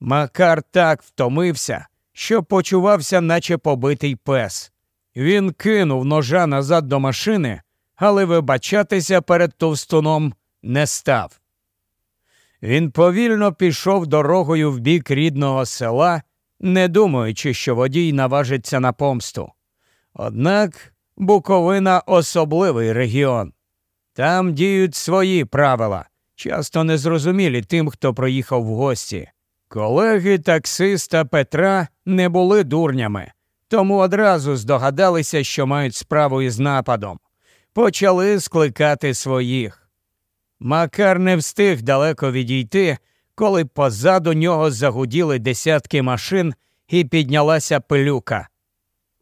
Макар так втомився, що почувався, наче побитий пес. Він кинув ножа назад до машини, але вибачатися перед товстуном не став. Він повільно пішов дорогою в бік рідного села, не думаючи, що водій наважиться на помсту. Однак Буковина особливий регіон. Там діють свої правила, часто незрозумілі тим, хто проїхав в гості. Колеги таксиста Петра не були дурнями, тому одразу здогадалися, що мають справу із нападом. Почали скликати своїх. Макар не встиг далеко відійти, коли позаду нього загуділи десятки машин і піднялася пилюка.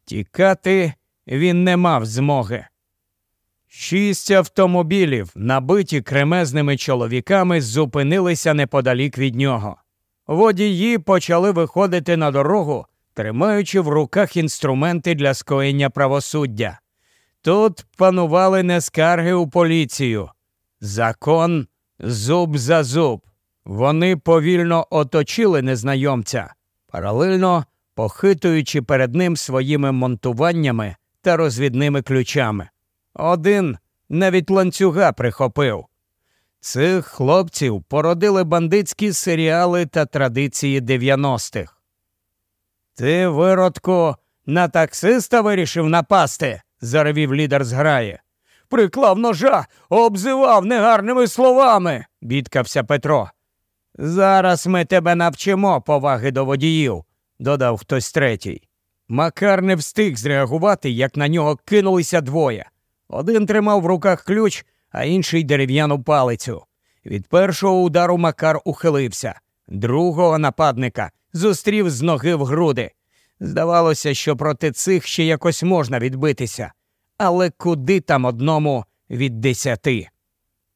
Тікати він не мав змоги. Шість автомобілів, набиті кремезними чоловіками, зупинилися неподалік від нього. Водії почали виходити на дорогу, тримаючи в руках інструменти для скоєння правосуддя. Тут панували не скарги у поліцію. Закон зуб за зуб. Вони повільно оточили незнайомця, паралельно похитуючи перед ним своїми монтуваннями та розвідними ключами. Один навіть ланцюга прихопив. Цих хлопців породили бандитські серіали та традиції 90-х. Ти, виродку, на таксиста вирішив напасти, заревів лідер зграї. Приклав ножа, обзивав негарними словами, бідкався Петро. Зараз ми тебе навчимо поваги до водіїв, додав хтось третій. Макар не встиг зреагувати, як на нього кинулися двоє. Один тримав в руках ключ, а інший дерев'яну палицю. Від першого удару Макар ухилився, другого нападника зустрів з ноги в груди. Здавалося, що проти цих ще якось можна відбитися. Але куди там одному від десяти?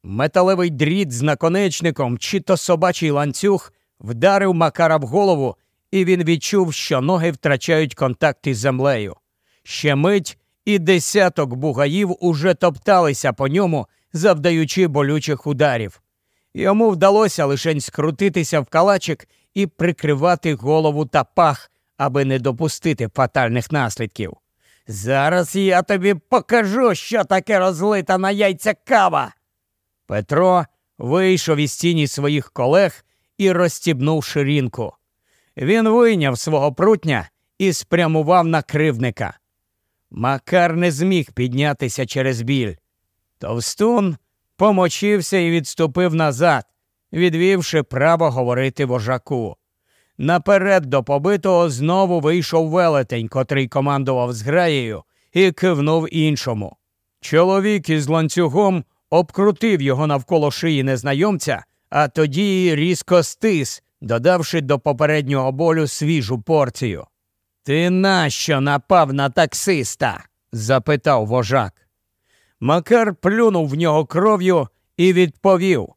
Металевий дріт з наконечником чи то собачий ланцюг вдарив Макара в голову, і він відчув, що ноги втрачають контакт із землею. Ще мить і десяток бугаїв уже топталися по ньому, завдаючи болючих ударів. Йому вдалося лише скрутитися в калачик і прикривати голову та пах, аби не допустити фатальних наслідків. Зараз я тобі покажу, що таке розлита на яйця кава. Петро вийшов із тіні своїх колег і розстібнув ширинку. Він вийняв свого прутня і спрямував на кривника. Макар не зміг піднятися через біль. Товстун помочився і відступив назад, відвівши право говорити вожаку. Наперед до побитого знову вийшов велетень, котрий командував зграєю, і кивнув іншому. Чоловік із ланцюгом обкрутив його навколо шиї незнайомця, а тоді різко стис, додавши до попереднього болю свіжу порцію. Ти нащо напав на таксиста? запитав вожак. Макар плюнув в нього кров'ю і відповів,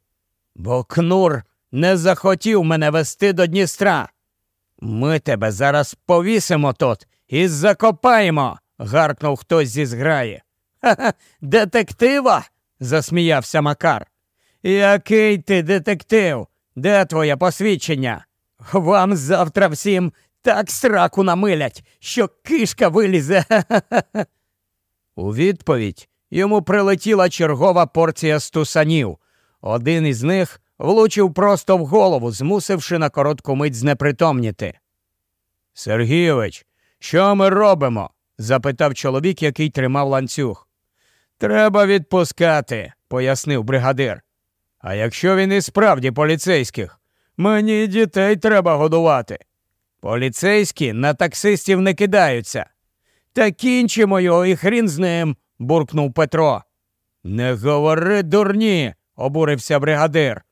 бо кнур не захотів мене вести до Дністра. Ми тебе зараз повісимо тут і закопаємо, гаркнув хтось зі зграї. Ха-ха, детектива? засміявся Макар. Який ти детектив? Де твоє посвідчення? Вам завтра всім так сраку намилять, що кишка вилізе. У відповідь йому прилетіла чергова порція стусанів. Один із них влучив просто в голову, змусивши на коротку мить знепритомніти. Сергійович, що ми робимо? запитав чоловік, який тримав ланцюг. Треба відпускати, пояснив бригадир. А якщо він і справді поліцейських, мені дітей треба годувати. Поліцейські на таксистів не кидаються. Та кінчимо його і хрін з ним, буркнув Петро. Не говори дурні, обурився бригадир.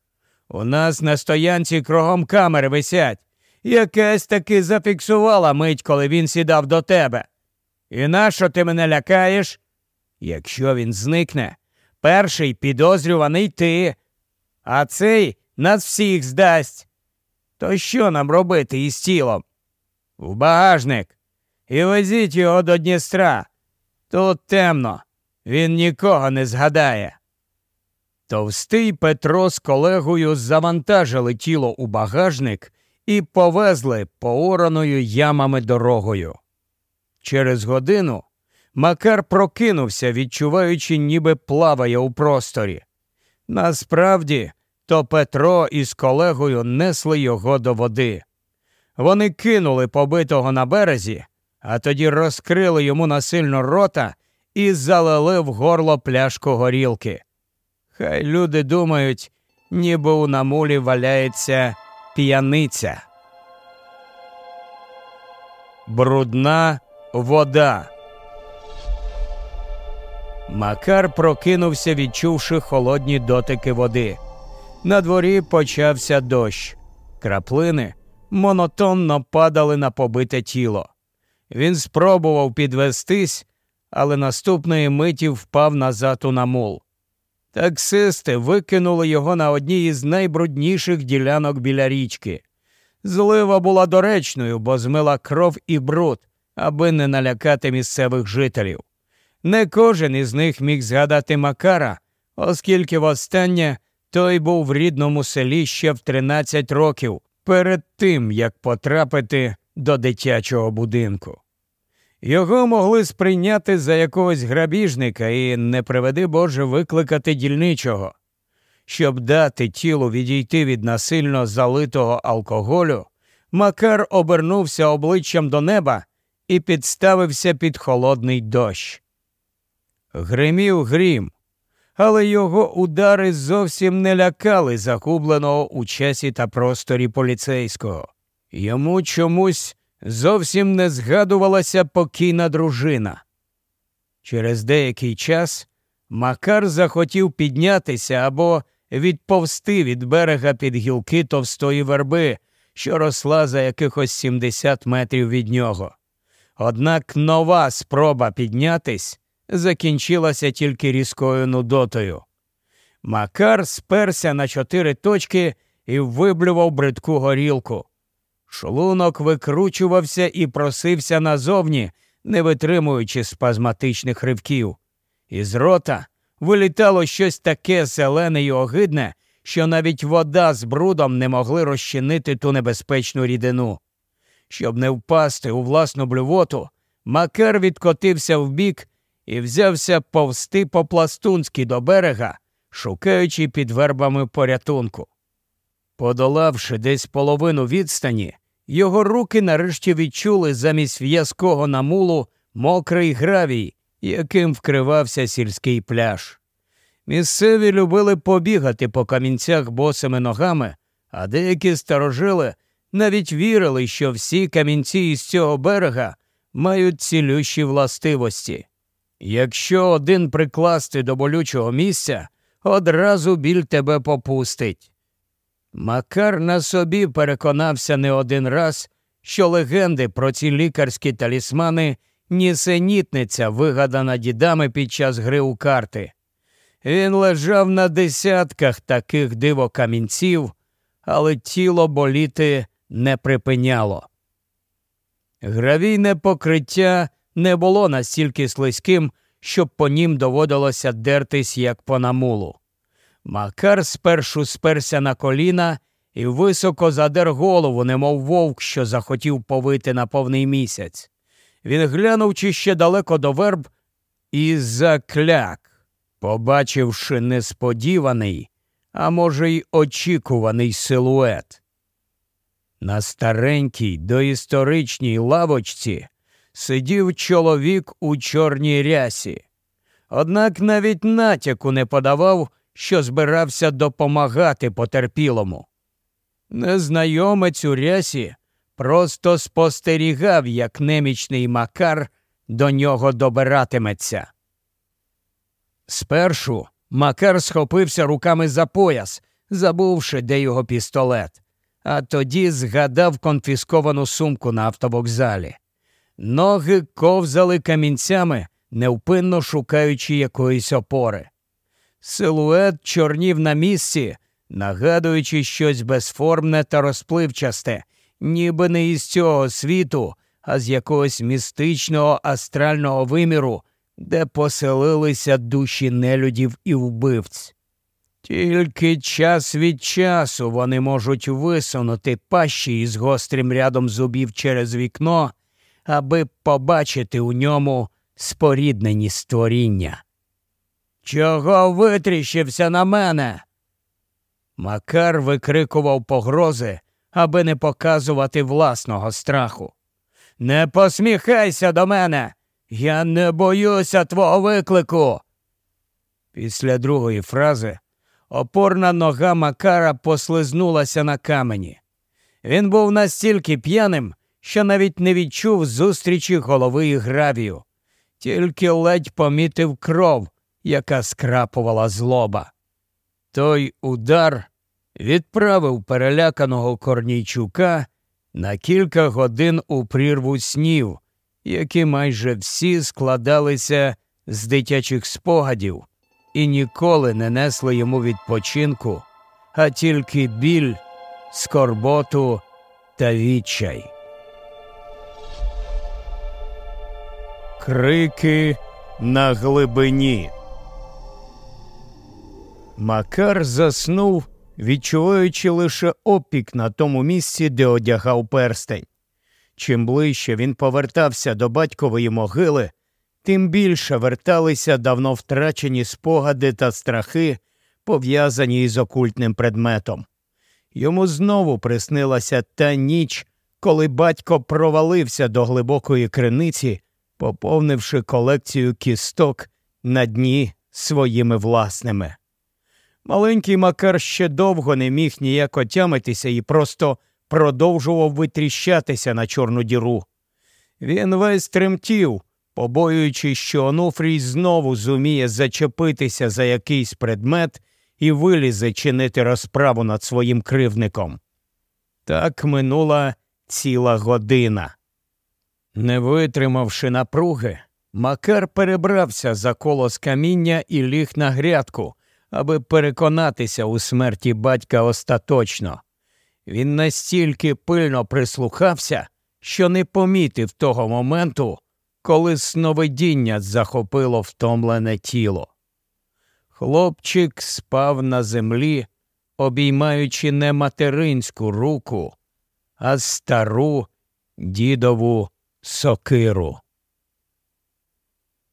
У нас на стоянці кругом камери висять. Якась таки зафіксувала мить, коли він сідав до тебе. І нащо ти мене лякаєш? Якщо він зникне, перший підозрюваний ти, а цей нас всіх здасть. То що нам робити із тілом? В багажник. І везіть його до Дністра. Тут темно, він нікого не згадає. Товстий Петро з колегою завантажили тіло у багажник і повезли поораною ямами дорогою. Через годину Макар прокинувся, відчуваючи, ніби плаває у просторі. Насправді, то Петро із колегою несли його до води. Вони кинули побитого на березі, а тоді розкрили йому насильно рота і залили в горло пляшку горілки. Хай люди думають, ніби у намулі валяється п'яниця. Брудна вода. Макар прокинувся, відчувши холодні дотики води. На дворі почався дощ. Краплини монотонно падали на побите тіло. Він спробував підвестись, але наступної миті впав назад у намул. Таксисти викинули його на одній із найбрудніших ділянок біля річки. Злива була доречною, бо змила кров і бруд, аби не налякати місцевих жителів. Не кожен із них міг згадати Макара, оскільки востаннє той був в рідному селі ще в 13 років, перед тим як потрапити до дитячого будинку. Його могли сприйняти за якогось грабіжника і, не приведи Боже, викликати дільничого. Щоб дати тілу відійти від насильно залитого алкоголю, Макар обернувся обличчям до неба і підставився під холодний дощ. Гримів грім, але його удари зовсім не лякали загубленого у часі та просторі поліцейського. Йому чомусь зовсім не згадувалася покійна дружина. Через деякий час Макар захотів піднятися або відповсти від берега під гілки товстої верби, що росла за якихось 70 метрів від нього. Однак нова спроба піднятись закінчилася тільки різкою нудотою. Макар сперся на чотири точки і виблював бридку горілку. Шлунок викручувався і просився назовні, не витримуючи спазматичних ривків. Із рота вилітало щось таке зелене й огидне, що навіть вода з брудом не могли розчинити ту небезпечну рідину. Щоб не впасти у власну блювоту, Макар відкотився вбік і взявся повсти по пластунськи до берега, шукаючи під вербами порятунку. Подолавши десь половину відстані, його руки нарешті відчули замість в'язкого намулу мокрий гравій, яким вкривався сільський пляж. Місцеві любили побігати по камінцях босими ногами, а деякі старожили навіть вірили, що всі камінці із цього берега мають цілющі властивості. Якщо один прикласти до болючого місця, одразу біль тебе попустить. Макар на собі переконався не один раз, що легенди про ці лікарські талісмани нісенітниця, вигадана дідами під час гри у карти. Він лежав на десятках таких дивокамінців, але тіло боліти не припиняло. Гравійне покриття не було настільки слизьким, щоб по нім доводилося дертись, як по намулу. Макар спершу сперся на коліна і високо задер голову, немов вовк, що захотів повити на повний місяць. Він глянув чи ще далеко до верб і закляк, побачивши несподіваний, а може, й очікуваний силует. На старенькій доісторичній лавочці сидів чоловік у чорній рясі, однак навіть натяку не подавав, що збирався допомагати потерпілому. Незнайомець у рясі просто спостерігав, як немічний макар до нього добиратиметься. Спершу Макар схопився руками за пояс, забувши, де його пістолет, а тоді згадав конфісковану сумку на автовокзалі. Ноги ковзали камінцями, невпинно шукаючи якоїсь опори. Силует чорнів на місці, нагадуючи щось безформне та розпливчасте, ніби не із цього світу, а з якогось містичного астрального виміру, де поселилися душі нелюдів і вбивць. Тільки час від часу вони можуть висунути пащі із гострим рядом зубів через вікно, аби побачити у ньому споріднені створіння. Чого витріщився на мене? Макар викрикував погрози, аби не показувати власного страху. Не посміхайся до мене. Я не боюся твого виклику. Після другої фрази опорна нога Макара послизнулася на камені. Він був настільки п'яним, що навіть не відчув зустрічі голови і гравію, тільки ледь помітив кров, яка скрапувала злоба. Той удар відправив переляканого Корнійчука на кілька годин у прірву снів, які майже всі складалися з дитячих спогадів і ніколи не несли йому відпочинку, а тільки біль, скорботу та відчай. Крики на глибині. Макар заснув, відчуваючи лише опік на тому місці, де одягав перстень. Чим ближче він повертався до батькової могили, тим більше верталися давно втрачені спогади та страхи, пов'язані із окультним предметом. Йому знову приснилася та ніч, коли батько провалився до глибокої криниці, поповнивши колекцію кісток на дні своїми власними. Маленький Макар ще довго не міг ніяк отямитися і просто продовжував витріщатися на чорну діру. Він весь тремтів, побоюючись, що Онуфрій знову зуміє зачепитися за якийсь предмет і вилізе чинити розправу над своїм кривником. Так минула ціла година. Не витримавши напруги, Макар перебрався за колос каміння і ліг на грядку, аби переконатися у смерті батька остаточно. Він настільки пильно прислухався, що не помітив того моменту, коли сновидіння захопило втомлене тіло. Хлопчик спав на землі, обіймаючи не материнську руку, а стару дідову сокиру.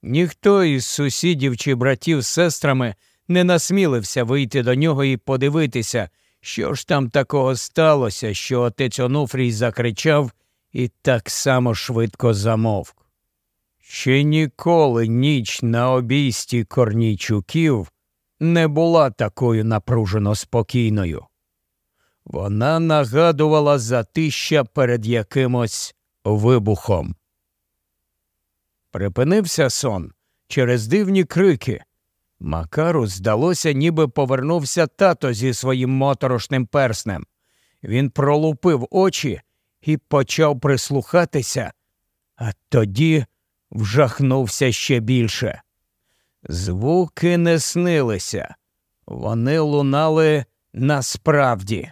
Ніхто із сусідів чи братів з сестрами не насмілився вийти до нього і подивитися, що ж там такого сталося, що отець Онуфрій закричав і так само швидко замовк. Ще ніколи ніч на обійсті корнійчуків не була такою напружено спокійною. Вона нагадувала затища перед якимось вибухом. Припинився сон через дивні крики. Макару здалося, ніби повернувся тато зі своїм моторошним перснем. Він пролупив очі і почав прислухатися, а тоді вжахнувся ще більше. Звуки не снилися, вони лунали насправді.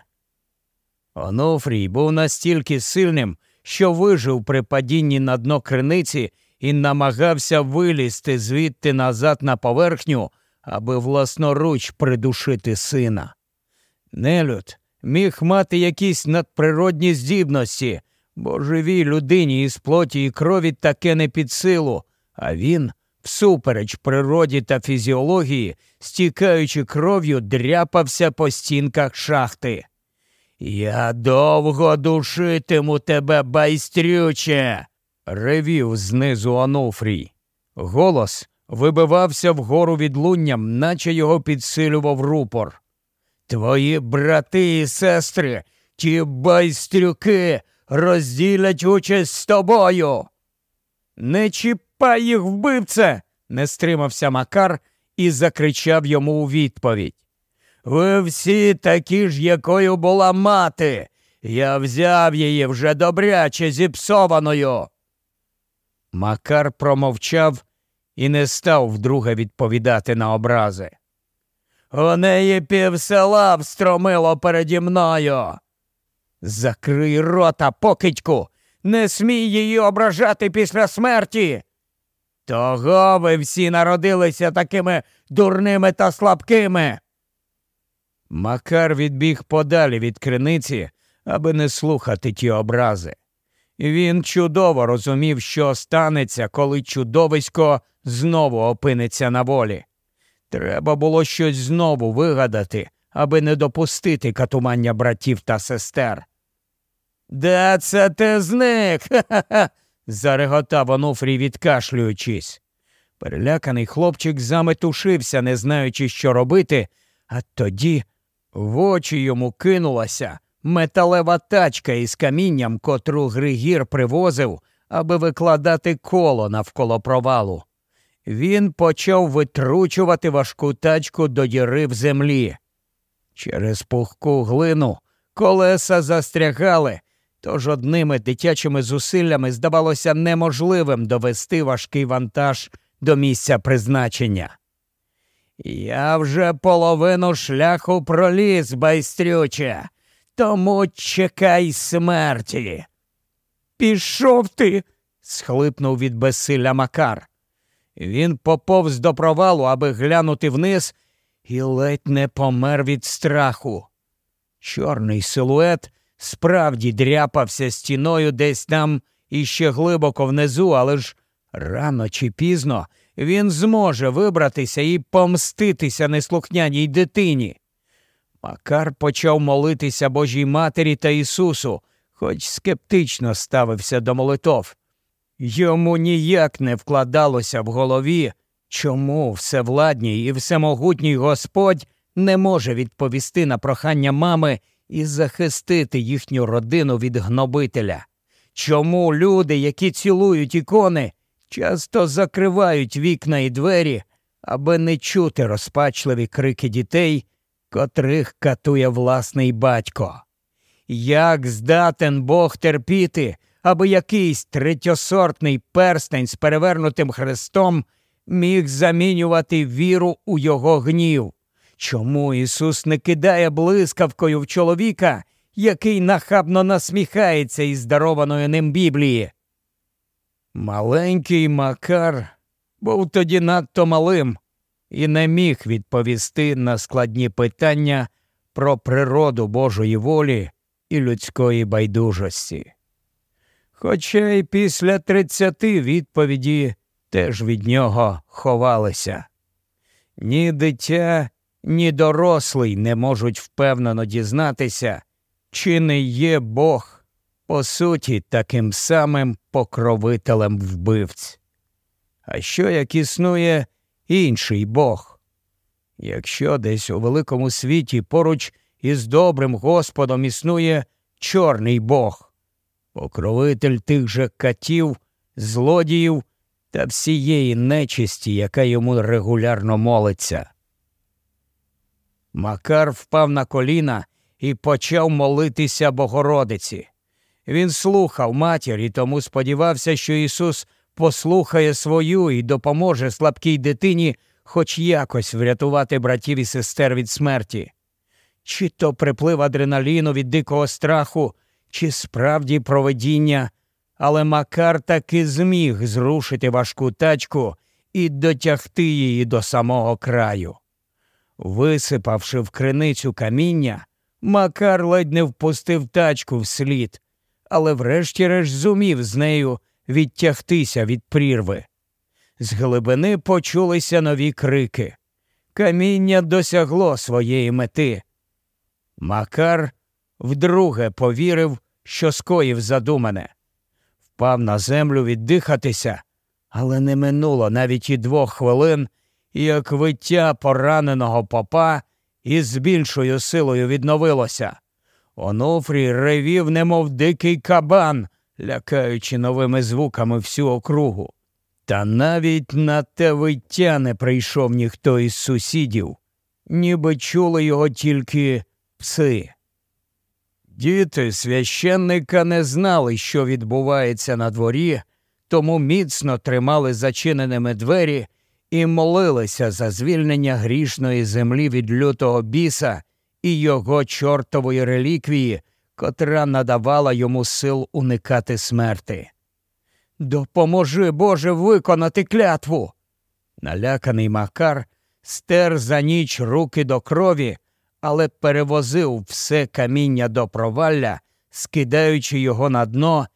Онуфрій був настільки сильним, що вижив при падінні на дно криниці і намагався вилізти звідти назад на поверхню, аби власноруч придушити сина. Нелюд міг мати якісь надприродні здібності, бо живій людині із плоті і крові таке не під силу, а він, всупереч природі та фізіології, стікаючи кров'ю, дряпався по стінках шахти. Я довго душитиму тебе, байстрюче, ревів знизу Онуфрій. Голос вибивався вгору відлунням, наче його підсилював рупор. Твої брати і сестри, ті байстрюки, розділять участь з тобою. Не чіпай їх, вбивце, не стримався Макар і закричав йому у відповідь. Ви всі такі ж, якою була мати. Я взяв її вже добряче зіпсованою. Макар промовчав і не став вдруге відповідати на образи. У неї пів села встромило переді мною. Закрий рота, покидьку, не смій її ображати після смерті. Того ви всі народилися такими дурними та слабкими. Макар відбіг подалі від криниці, аби не слухати ті образи. Він чудово розумів, що станеться, коли чудовисько знову опиниться на волі. Треба було щось знову вигадати, аби не допустити катування братів та сестер. Де це ти зник? Ха-ха-ха. зареготав Онуфрій, відкашлюючись. Переляканий хлопчик заметушився, не знаючи, що робити, а тоді в очі йому кинулася металева тачка із камінням, котру Григір привозив, аби викладати коло навколо провалу. Він почав витручувати важку тачку до діри в землі. Через пухку глину колеса застрягали, тож одними дитячими зусиллями здавалося неможливим довести важкий вантаж до місця призначення. Я вже половину шляху проліз, байстрюче, тому чекай смерті. Пішов ти. схлипнув від безсилля Макар. Він поповз до провалу, аби глянути вниз, і ледь не помер від страху. Чорний силует справді дряпався стіною десь там іще глибоко внизу, але ж рано чи пізно він зможе вибратися і помститися неслухняній дитині. Макар почав молитися Божій Матері та Ісусу, хоч скептично ставився до молитов. Йому ніяк не вкладалося в голові, чому всевладній і всемогутній Господь не може відповісти на прохання мами і захистити їхню родину від гнобителя. Чому люди, які цілують ікони, часто закривають вікна і двері, аби не чути розпачливі крики дітей, котрих катує власний батько? Як здатен Бог терпіти, аби якийсь третьосортний перстень з перевернутим хрестом міг замінювати віру у його гнів? Чому Ісус не кидає блискавкою в чоловіка, який нахабно насміхається із дарованої ним Біблії? Маленький Макар був тоді надто малим і не міг відповісти на складні питання про природу Божої волі і людської байдужості. Хоча й після тридцяти відповіді теж від нього ховалися. Ні дитя, ні дорослий не можуть впевнено дізнатися, чи не є Бог, по суті, таким самим покровителем вбивць. А що як існує інший Бог? Якщо десь у великому світі поруч із добрим Господом існує чорний Бог, покровитель тих же катів, злодіїв та всієї нечисті, яка йому регулярно молиться. Макар впав на коліна і почав молитися Богородиці. Він слухав матір і тому сподівався, що Ісус послухає свою і допоможе слабкій дитині хоч якось врятувати братів і сестер від смерті. Чи то приплив адреналіну від дикого страху, чи справді проведіння, але Макар таки зміг зрушити важку тачку і дотягти її до самого краю. Висипавши в криницю каміння, Макар ледь не впустив тачку вслід, але врешті-решт зумів з нею відтягтися від прірви. З глибини почулися нові крики. Каміння досягло своєї мети. Макар вдруге повірив, що скоїв задумане. Впав на землю віддихатися, але не минуло навіть і двох хвилин, як виття пораненого попа із більшою силою відновилося. Онуфрій ревів, немов дикий кабан, лякаючи новими звуками всю округу. Та навіть на те виття не прийшов ніхто із сусідів, ніби чули його тільки пси. Діти священника не знали, що відбувається на дворі, тому міцно тримали зачиненими двері і молилися за звільнення грішної землі від лютого біса і його чортової реліквії, котра надавала йому сил уникати смерти. Допоможи, Боже, виконати клятву. Наляканий Макар стер за ніч руки до крові, але перевозив все каміння до провалля, скидаючи його на дно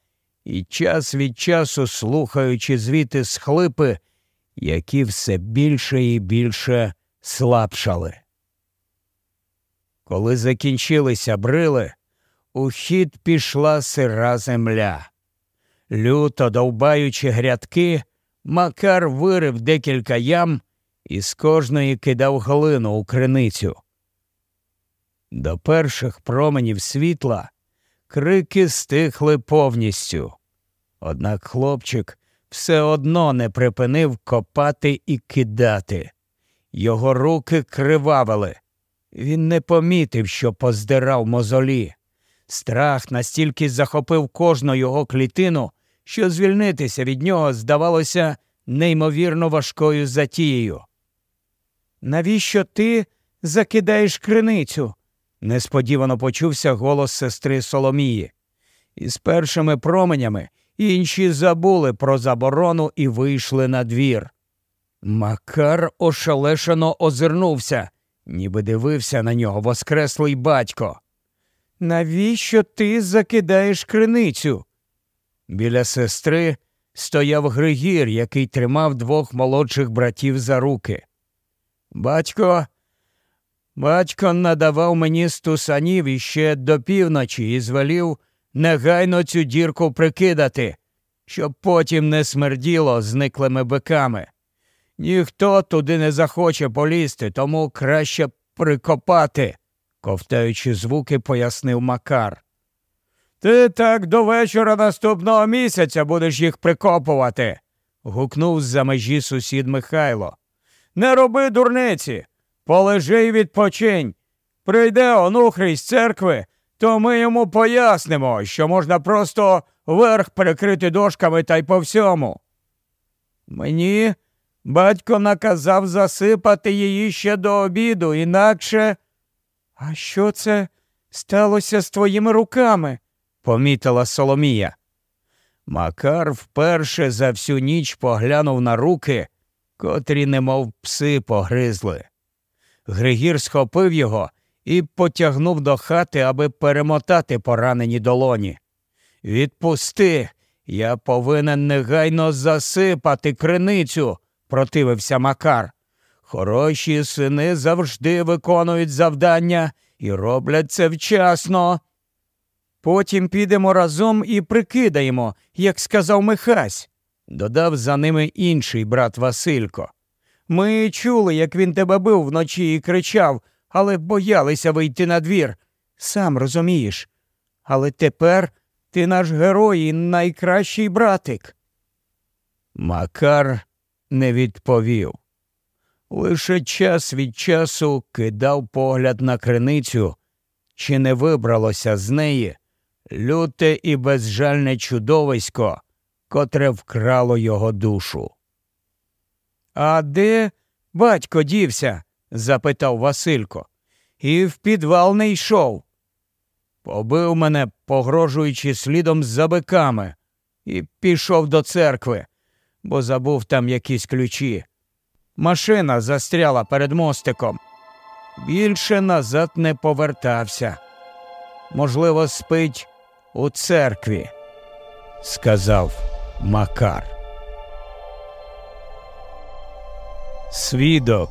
і час від часу слухаючи звіти схлипи, які все більше і більше слабшали. Коли закінчилися брили, у хід пішла сира земля. Люто довбаючи грядки, Макар вирив декілька ям і з кожної кидав глину у криницю. До перших променів світла крики стихли повністю. Однак хлопчик все одно не припинив копати і кидати. Його руки кривавили. Він не помітив, що поздирав мозолі. Страх настільки захопив кожну його клітину, що звільнитися від нього здавалося неймовірно важкою затією. Навіщо ти закидаєш криницю? несподівано почувся голос сестри Соломії. Із першими променями інші забули про заборону і вийшли на двір. Макар ошелешено озирнувся, ніби дивився на нього воскреслий батько. Навіщо ти закидаєш криницю? Біля сестри стояв Григір, який тримав двох молодших братів за руки. Батько, батько надавав мені стусанів іще до півночі і звелів негайно цю дірку прикидати, щоб потім не смерділо зниклими биками. Ніхто туди не захоче полізти, тому краще прикопати, ковтаючи звуки, пояснив Макар. Ти так до вечора наступного місяця будеш їх прикопувати. гукнув з за межі сусід Михайло. Не роби дурниці, полежи й відпочинь. Прийде онухрий з церкви, то ми йому пояснимо, що можна просто верх перекрити дошками та й по всьому. Мені батько наказав засипати її ще до обіду, інакше. А що це сталося з твоїми руками? помітила Соломія. Макар вперше за всю ніч поглянув на руки, котрі, немов пси, погризли. Григір схопив його і потягнув до хати, аби перемотати поранені долоні. Відпусти, я повинен негайно засипати криницю, противився Макар. Хороші сини завжди виконують завдання і роблять це вчасно. Потім підемо разом і прикидаємо, як сказав Михась, додав за ними інший брат Василько. Ми чули, як він тебе бив вночі і кричав, але боялися вийти на двір. Сам розумієш. Але тепер ти наш герой і найкращий братик. Макар не відповів. Лише час від часу кидав погляд на криницю, чи не вибралося з неї люте і безжальне чудовисько, котре вкрало його душу. А де батько дівся? запитав Василько. І в підвал не йшов. Побив мене, погрожуючи слідом за биками, і пішов до церкви, бо забув там якісь ключі. Машина застряла перед мостиком. Більше назад не повертався. Можливо, спить у церкві, сказав Макар. Свідок.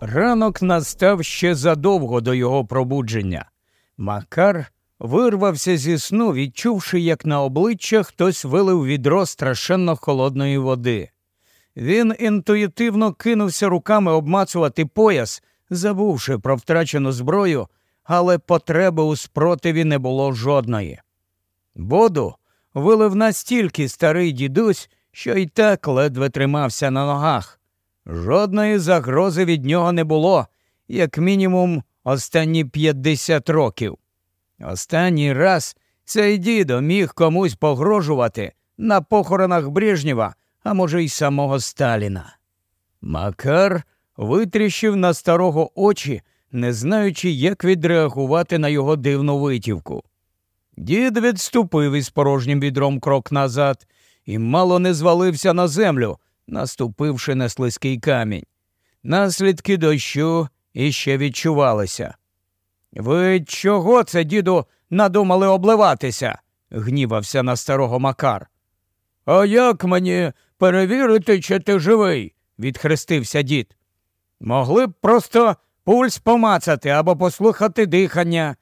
Ранок настав ще задовго до його пробудження. Макар вирвався зі сну, відчувши, як на обличчя хтось вилив відро страшенно холодної води. Він інтуїтивно кинувся руками обмацувати пояс, забувши про втрачену зброю, але потреби у спротиві не було жодної. Воду вилив настільки старий дідусь, що й так ледве тримався на ногах. Жодної загрози від нього не було, як мінімум, останні 50 років. Останній раз цей дідо міг комусь погрожувати на похоронах Брежнєва, а може, й самого Сталіна. Макар витріщив на старого очі, не знаючи, як відреагувати на його дивну витівку. Дід відступив із порожнім відром крок назад і мало не звалився на землю, наступивши на слизький камінь. Наслідки дощу іще відчувалися. Ви чого це, діду, надумали обливатися? гнівався на старого Макар. А як мені перевірити, чи ти живий? відхрестився дід. Могли б просто пульс помацати або послухати дихання.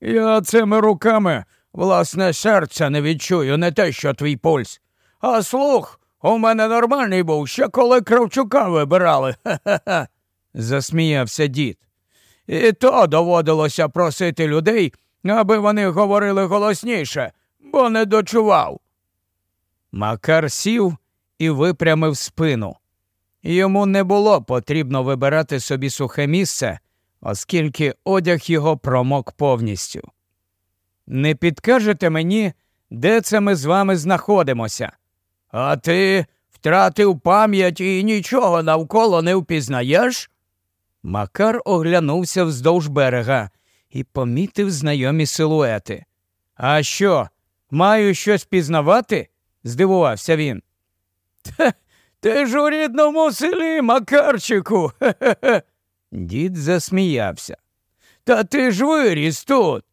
Я цими руками власне серця не відчую, не те, що твій пульс. А слух у мене нормальний був, ще коли Кравчука вибирали. Ха-ха-ха, засміявся дід. І то доводилося просити людей, аби вони говорили голосніше, бо не дочував. Макар сів і випрямив спину. Йому не було потрібно вибирати собі сухе місце, оскільки одяг його промок повністю. Не підкажете мені, де це ми з вами знаходимося? А ти втратив пам'ять і нічого навколо не впізнаєш? Макар оглянувся вздовж берега і помітив знайомі силуети. А що, маю щось пізнавати? здивувався він. Ти ж у рідному селі, Макарчику. Хе-хе-хе. Дід засміявся. Та ти ж виріс тут.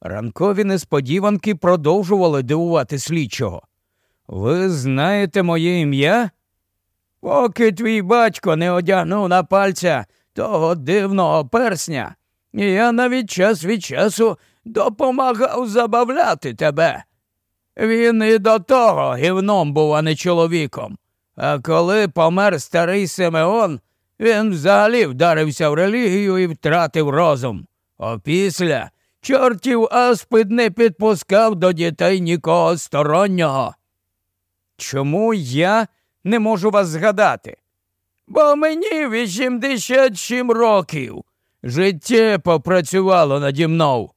Ранкові несподіванки продовжували дивувати слідчого. Ви знаєте моє ім'я? Поки твій батько не одягнув на пальця того дивного персня, я навіть час від часу допомагав забавляти тебе. Він і до того гівном був, а не чоловіком. А коли помер старий Симеон, він взагалі вдарився в релігію і втратив розум. Опісля чортів аспид не підпускав до дітей нікого стороннього. Чому я не можу вас згадати? Бо мені 87 років. Життя попрацювало наді мною.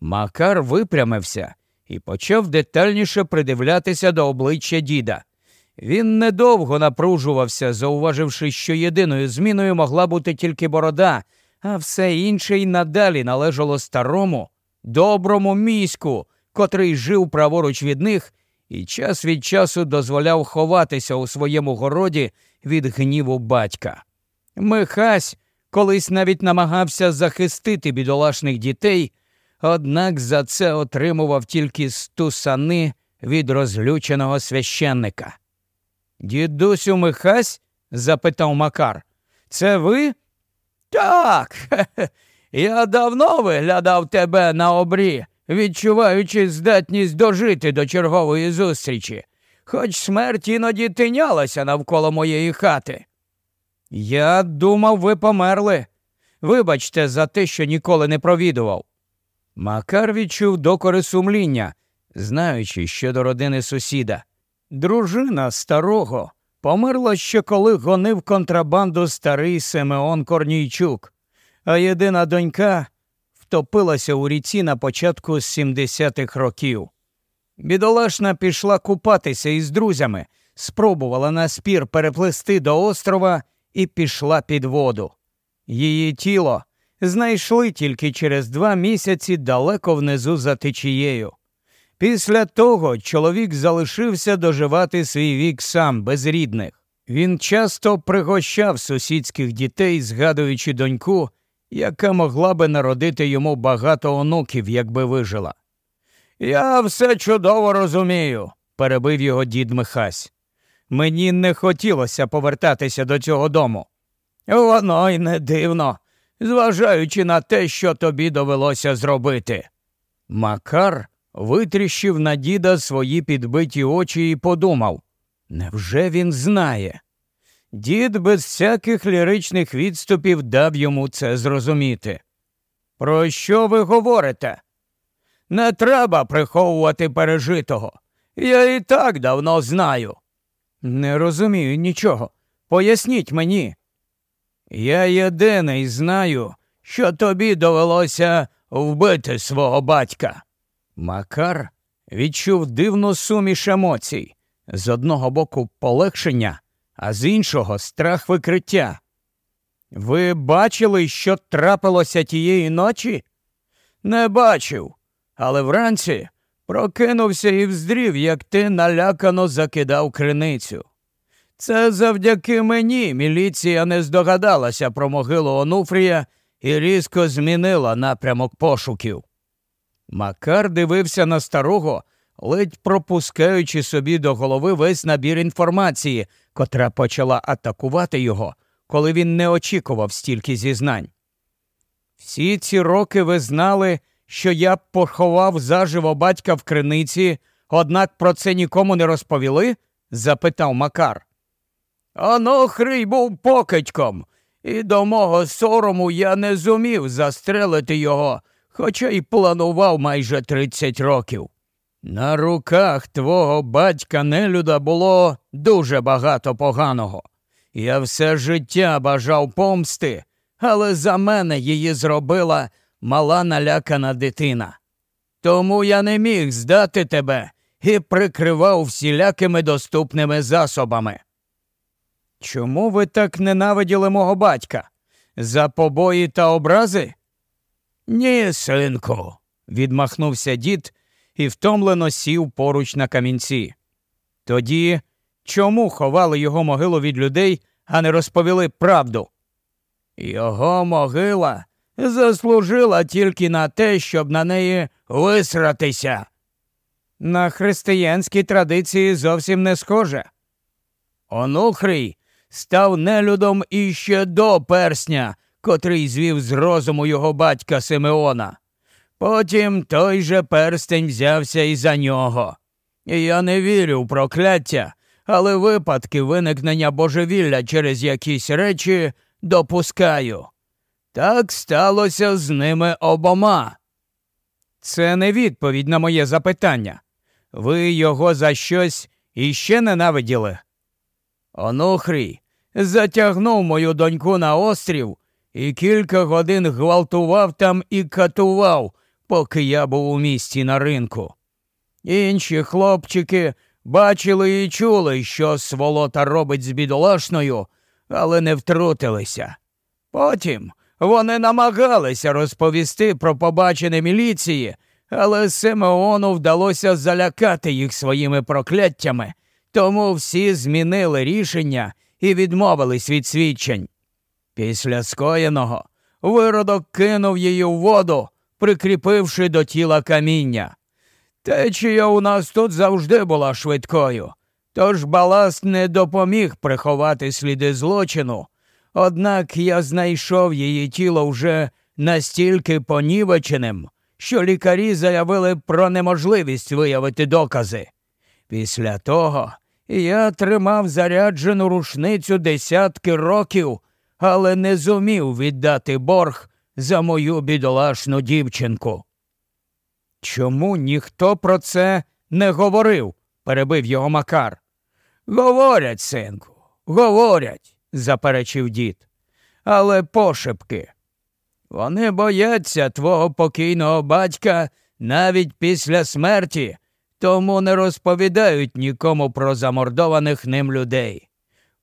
Макар випрямився і почав детальніше придивлятися до обличчя діда. Він недовго напружувався, зауваживши, що єдиною зміною могла бути тільки борода, а все інше й надалі належало старому, доброму міську, котрий жив праворуч від них і час від часу дозволяв ховатися у своєму городі від гніву батька. Михась колись навіть намагався захистити бідолашних дітей, однак за це отримував тільки стусани від розлюченого священника. Дідусю Михась? запитав Макар. Це ви? Так. Я давно виглядав тебе на обрі, відчуваючи здатність дожити до чергової зустрічі, хоч смерть іноді тинялася навколо моєї хати. Я думав, ви померли. Вибачте за те, що ніколи не провідував. Макар відчув докори сумління, знаючи, що до родини сусіда. Дружина старого померла ще коли гонив контрабанду старий Симеон Корнійчук, а єдина донька втопилася у ріці на початку 70-х років. Бідолашна пішла купатися із друзями, спробувала на спір переплисти до острова і пішла під воду. Її тіло знайшли тільки через два місяці далеко внизу за течією. Після того чоловік залишився доживати свій вік сам без рідних. Він часто пригощав сусідських дітей, згадуючи доньку, яка могла би народити йому багато онуків, якби вижила. Я все чудово розумію, перебив його дід Михась. Мені не хотілося повертатися до цього дому. Воно й не дивно, зважаючи на те, що тобі довелося зробити. Макар витріщив на діда свої підбиті очі і подумав невже він знає? Дід без всяких ліричних відступів дав йому це зрозуміти. Про що ви говорите? Не треба приховувати пережитого. Я і так давно знаю. Не розумію нічого. Поясніть мені. Я єдиний знаю, що тобі довелося вбити свого батька. Макар відчув дивну суміш емоцій з одного боку полегшення, а з іншого страх викриття. Ви бачили, що трапилося тієї ночі? Не бачив, але вранці прокинувся і вздрів, як ти налякано закидав криницю. Це завдяки мені міліція не здогадалася про могилу Онуфрія і різко змінила напрямок пошуків. Макар дивився на старого, ледь пропускаючи собі до голови весь набір інформації, котра почала атакувати його, коли він не очікував стільки зізнань. Всі ці роки ви знали, що я поховав заживо батька в криниці, однак про це нікому не розповіли? запитав Макар. Онохрий був покидьком, і до мого сорому я не зумів застрелити його, хоча й планував майже тридцять років. На руках твого батька нелюда було дуже багато поганого. Я все життя бажав помсти, але за мене її зробила мала налякана дитина. Тому я не міг здати тебе і прикривав всілякими доступними засобами. Чому ви так ненавиділи мого батька? За побої та образи? Ні, синку, відмахнувся дід і втомлено сів поруч на камінці. Тоді чому ховали його могилу від людей, а не розповіли правду? Його могила заслужила тільки на те, щоб на неї висратися. На християнські традиції зовсім не схоже. Онухрій став нелюдом іще до персня, котрий звів з розуму його батька Симеона. Потім той же перстень взявся і за нього. Я не вірю в прокляття, але випадки виникнення божевілля через якісь речі допускаю. Так сталося з ними обома. Це не відповідь на моє запитання. Ви його за щось іще ненавиділи? Онухрій затягнув мою доньку на острів і кілька годин гвалтував там і катував, поки я був у місті на ринку. Інші хлопчики бачили і чули, що сволота робить з бідолашною, але не втрутилися. Потім вони намагалися розповісти про побачене міліції, але Симеону вдалося залякати їх своїми прокляттями, тому всі змінили рішення і відмовились від свідчень. Після скоєного виродок кинув її у воду, прикріпивши до тіла каміння. Течія у нас тут завжди була швидкою, тож баласт не допоміг приховати сліди злочину. Однак я знайшов її тіло вже настільки понівеченим, що лікарі заявили про неможливість виявити докази. Після того я тримав заряджену рушницю десятки років, але не зумів віддати борг за мою бідолашну дівчинку. Чому ніхто про це не говорив? перебив його Макар. Говорять, синку, говорять, заперечив дід. Але пошепки. Вони бояться твого покійного батька навіть після смерті, тому не розповідають нікому про замордованих ним людей.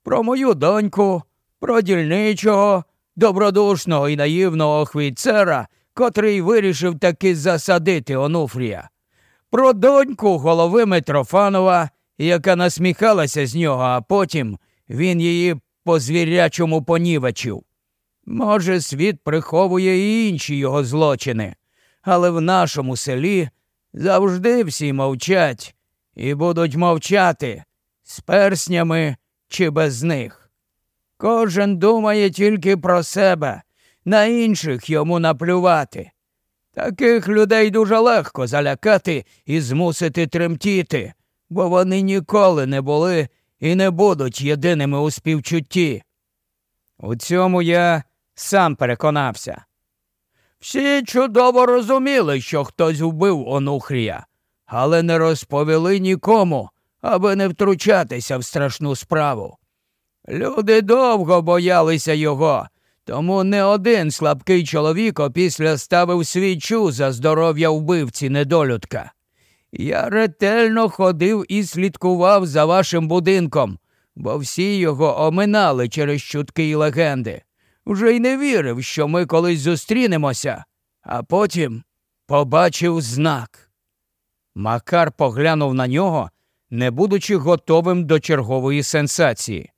Про мою доньку, про дільничого, добродушного і наївного хвійцера, котрий вирішив таки засадити Онуфрія, про доньку голови Митрофанова, яка насміхалася з нього, а потім він її по звірячому понівечив. Може, світ приховує і інші його злочини, але в нашому селі завжди всі мовчать і будуть мовчати з перснями чи без них. Кожен думає тільки про себе, на інших йому наплювати. Таких людей дуже легко залякати і змусити тремтіти, бо вони ніколи не були і не будуть єдиними у співчутті. У цьому я сам переконався. Всі чудово розуміли, що хтось вбив Онухрія, але не розповіли нікому, аби не втручатися в страшну справу. Люди довго боялися його, тому не один слабкий чоловік опісля ставив свічу за здоров'я вбивці недолюдка. Я ретельно ходив і слідкував за вашим будинком, бо всі його оминали через чутки й легенди. Вже й не вірив, що ми колись зустрінемося, а потім побачив знак. Макар поглянув на нього, не будучи готовим до чергової сенсації.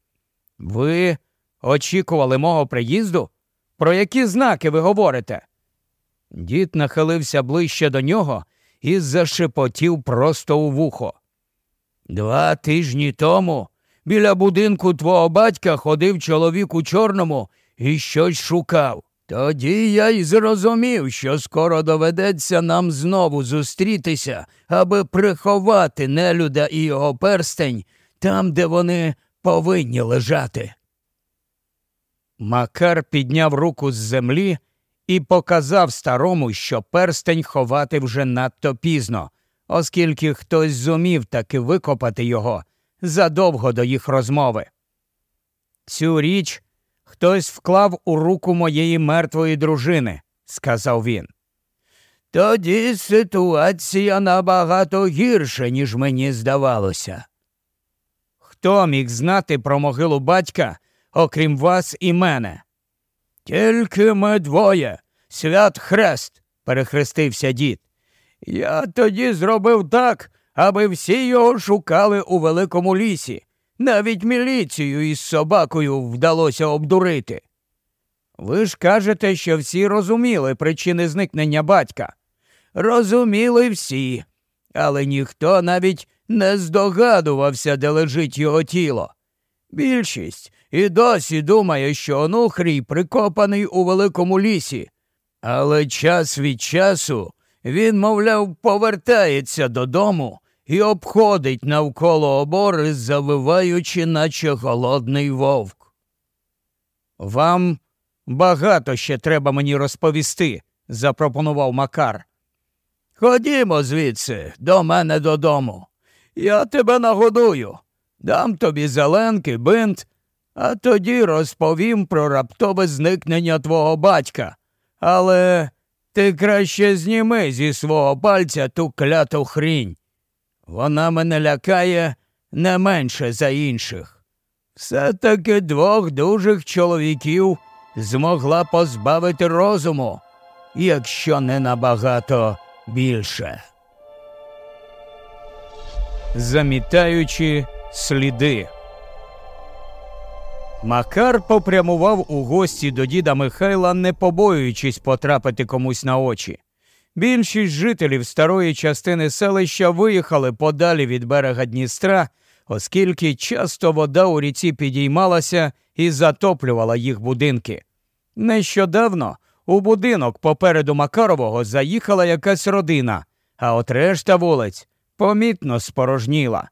Ви очікували мого приїзду? Про які знаки ви говорите? Дід нахилився ближче до нього і зашепотів просто у вухо. Два тижні тому біля будинку твого батька ходив чоловік у чорному і щось шукав. Тоді я й зрозумів, що скоро доведеться нам знову зустрітися, аби приховати нелюда і його перстень там, де вони повинні лежати. Макар підняв руку з землі і показав старому, що перстень ховати вже надто пізно, оскільки хтось зумів таки викопати його задовго до їх розмови. Цю річ хтось вклав у руку моєї мертвої дружини, сказав він. Тоді ситуація набагато гірша, ніж мені здавалося. Хто міг знати про могилу батька, окрім вас і мене? Тільки ми двоє, свят хрест, перехрестився дід. Я тоді зробив так, аби всі його шукали у великому лісі. Навіть міліцію із собакою вдалося обдурити. Ви ж кажете, що всі розуміли причини зникнення батька. Розуміли всі, але ніхто навіть не здогадувався, де лежить його тіло. Більшість і досі думає, що онухрій прикопаний у великому лісі, але час від часу він, мовляв, повертається додому і обходить навколо обори, завиваючи, наче голодний вовк. Вам багато ще треба мені розповісти, запропонував Макар. Ходімо звідси, до мене додому. Я тебе нагодую, дам тобі зеленки, бинт, а тоді розповім про раптове зникнення твого батька. Але ти краще зніми зі свого пальця ту кляту хрінь. Вона мене лякає не менше за інших. Все таки двох дужих чоловіків змогла позбавити розуму, якщо не набагато більше. Замітаючи сліди. Макар попрямував у гості до діда Михайла, не побоюючись потрапити комусь на очі. Більшість жителів старої частини селища виїхали подалі від берега Дністра, оскільки часто вода у ріці підіймалася і затоплювала їх будинки. Нещодавно у будинок попереду Макарового заїхала якась родина, а от решта вулиць помітно спорожніла.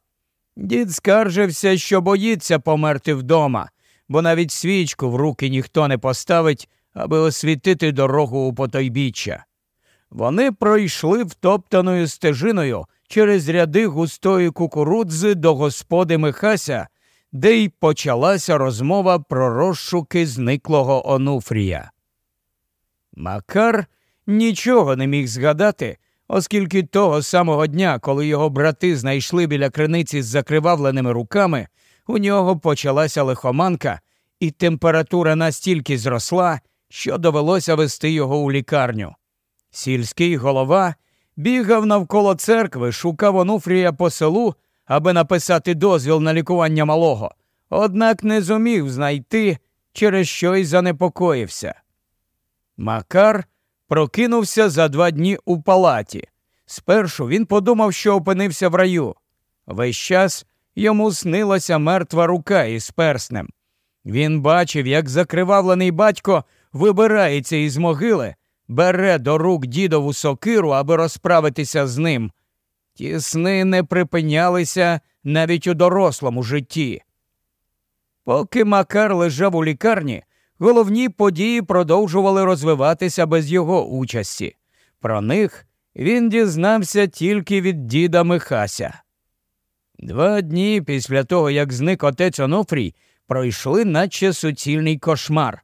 Дід скаржився, що боїться померти вдома, бо навіть свічку в руки ніхто не поставить, аби освітити дорогу у потойбіччя. Вони пройшли втоптаною стежиною через ряди густої кукурудзи до господи Михася, де й почалася розмова про розшуки зниклого Онуфрія. Макар нічого не міг згадати, оскільки того самого дня, коли його брати знайшли біля криниці з закривавленими руками, у нього почалася лихоманка, і температура настільки зросла, що довелося вести його у лікарню. Сільський голова бігав навколо церкви, шукав Онуфрія по селу, аби написати дозвіл на лікування малого, однак не зумів знайти, через що й занепокоївся. Макар прокинувся за два дні у палаті. Спершу він подумав, що опинився в раю. Весь час йому снилася мертва рука із перснем. Він бачив, як закривавлений батько вибирається із могили, бере до рук дідову сокиру, аби розправитися з ним. Ті сни не припинялися навіть у дорослому житті. Поки Макар лежав у лікарні, головні події продовжували розвиватися без його участі. Про них він дізнався тільки від діда Михася. Два дні після того, як зник отець Онофрій, пройшли, наче суцільний кошмар.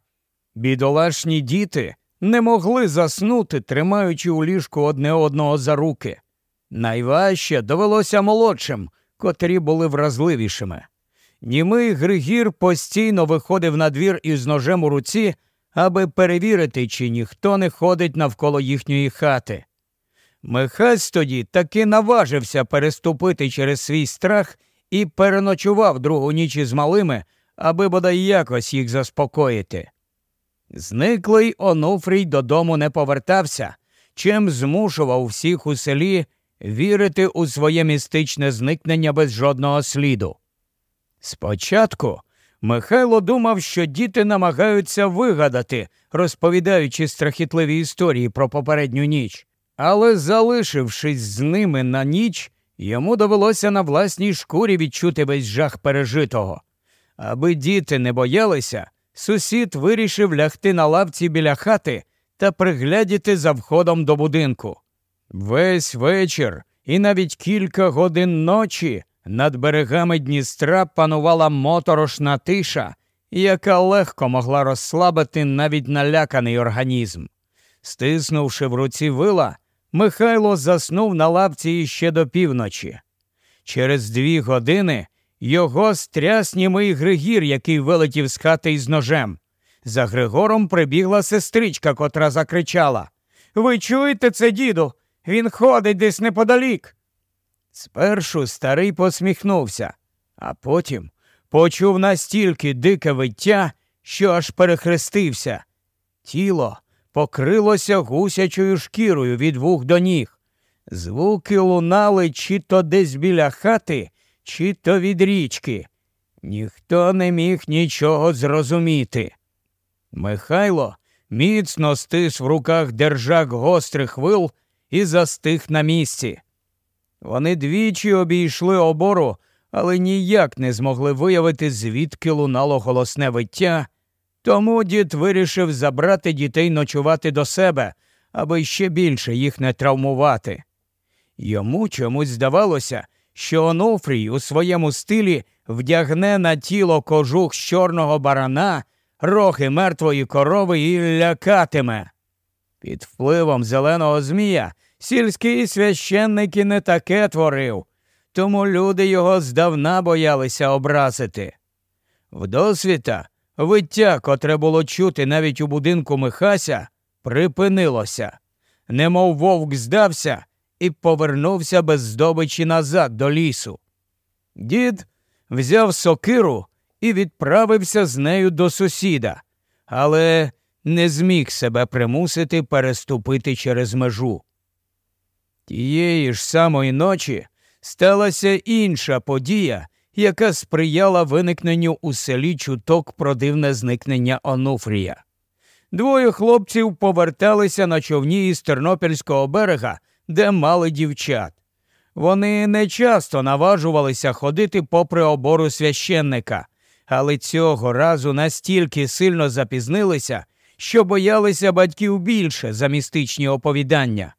Бідолашні діти не могли заснути, тримаючи у ліжку одне одного за руки. Найважче довелося молодшим, котрі були вразливішими. Німий Григір постійно виходив на двір із ножем у руці, аби перевірити, чи ніхто не ходить навколо їхньої хати. Михась тоді таки наважився переступити через свій страх і переночував другу ніч із малими, аби бодай якось їх заспокоїти. Зниклий Онуфрій додому не повертався, чим змушував всіх у селі вірити у своє містичне зникнення без жодного сліду. Спочатку Михайло думав, що діти намагаються вигадати, розповідаючи страхітливі історії про попередню ніч, але, залишившись з ними на ніч, йому довелося на власній шкурі відчути весь жах пережитого. Аби діти не боялися, сусід вирішив лягти на лавці біля хати та приглядіти за входом до будинку. Весь вечір і навіть кілька годин ночі над берегами Дністра панувала моторошна тиша, яка легко могла розслабити навіть наляканий організм. Стиснувши в руці вила, Михайло заснув на лавці іще до півночі. Через дві години його стряс німий Григір, який вилетів з хати із ножем. За Григором прибігла сестричка, котра закричала Ви чуєте це, діду? Він ходить десь неподалік. Спершу старий посміхнувся, а потім почув настільки дике виття, що аж перехрестився. Тіло покрилося гусячою шкірою від вух до ніг. Звуки лунали чи то десь біля хати, чи то від річки. Ніхто не міг нічого зрозуміти. Михайло міцно стис в руках держак гострих вил і застиг на місці. Вони двічі обійшли обору, але ніяк не змогли виявити, звідки лунало голосне виття, тому дід вирішив забрати дітей ночувати до себе, аби ще більше їх не травмувати. Йому чомусь здавалося, що Онуфрій у своєму стилі вдягне на тіло кожух з чорного барана, рохи мертвої корови і лякатиме. Під впливом зеленого змія сільський священник і не таке творив, тому люди його здавна боялися образити. Вдосвіта виття, котре було чути навіть у будинку Михася, припинилося, немов вовк здався і повернувся без здобичі назад до лісу. Дід взяв сокиру і відправився з нею до сусіда, але не зміг себе примусити переступити через межу. Тієї ж самої ночі сталася інша подія, яка сприяла виникненню у селі чуток про дивне зникнення Онуфрія. Двоє хлопців поверталися на човні із Тернопільського берега, де мали дівчат. Вони не часто наважувалися ходити попри обору священника, але цього разу настільки сильно запізнилися, що боялися батьків більше за містичні оповідання.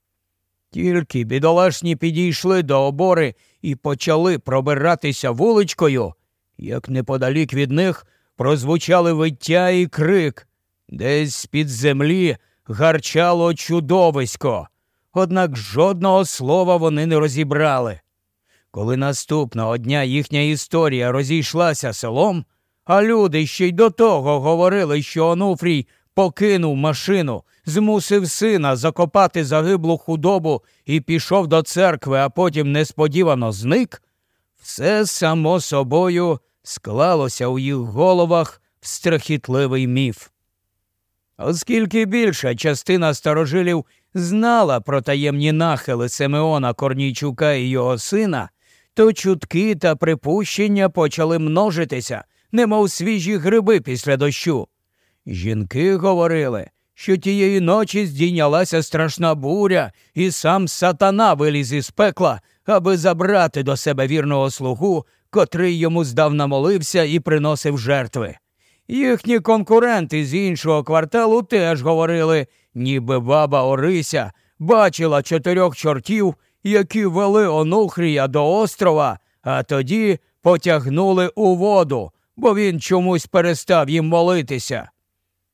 Тільки бідолашні підійшли до обори і почали пробиратися вуличкою, як неподалік від них прозвучали виття і крик. Десь з під землі гарчало чудовисько, однак жодного слова вони не розібрали. Коли наступного дня їхня історія розійшлася селом, а люди ще й до того говорили, що Онуфрій покинув машину, змусив сина закопати загиблу худобу і пішов до церкви, а потім несподівано зник, все само собою склалося у їх головах в страхітливий міф. Оскільки більша частина старожилів знала про таємні нахили Симеона Корнійчука і його сина, то чутки та припущення почали множитися, немов свіжі гриби після дощу. Жінки говорили, що тієї ночі здійнялася страшна буря, і сам сатана виліз із пекла, аби забрати до себе вірного слугу, котрий йому здавна молився і приносив жертви. Їхні конкуренти з іншого кварталу теж говорили, ніби баба Орися бачила чотирьох чортів, які вели Онухрія до острова, а тоді потягнули у воду, бо він чомусь перестав їм молитися.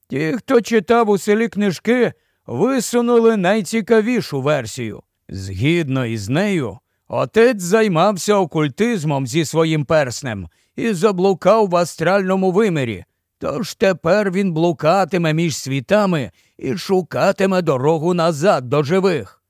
Ті, хто читав у селі книжки, висунули найцікавішу версію. Згідно із нею, отець займався окультизмом зі своїм перснем і заблукав в астральному вимірі. Тож тепер він блукатиме між світами і шукатиме дорогу назад до живих.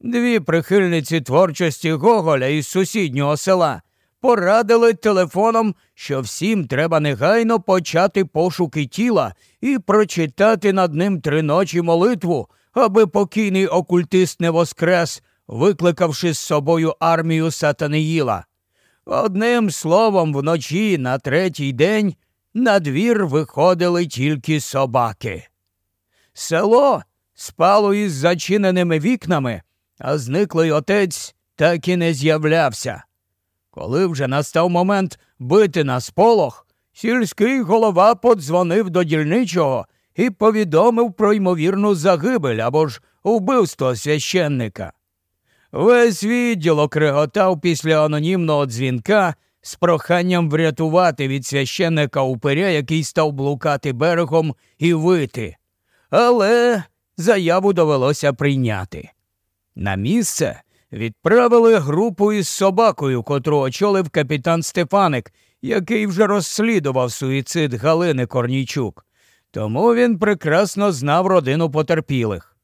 Дві прихильниці творчості Гоголя із сусіднього села порадили телефоном, що всім треба негайно почати пошуки тіла і прочитати над ним три ночі молитву, аби покійний окультист не воскрес, викликавши з собою армію Сатаниїла. Одним словом, вночі на третій день на двір виходили тільки собаки. Село спало із зачиненими вікнами, а зниклий отець так і не з'являвся. Коли вже настав момент бити на сполох, сільський голова подзвонив до дільничого і повідомив про ймовірну загибель або ж вбивство священника. Весь відділ окриготав після анонімного дзвінка з проханням врятувати від священника упиря, який став блукати берегом і вити. Але заяву довелося прийняти. На місце відправили групу із собакою, котру очолив капітан Стефаник, який вже розслідував суїцид Галини Корнійчук. Тому він прекрасно знав родину потерпілих.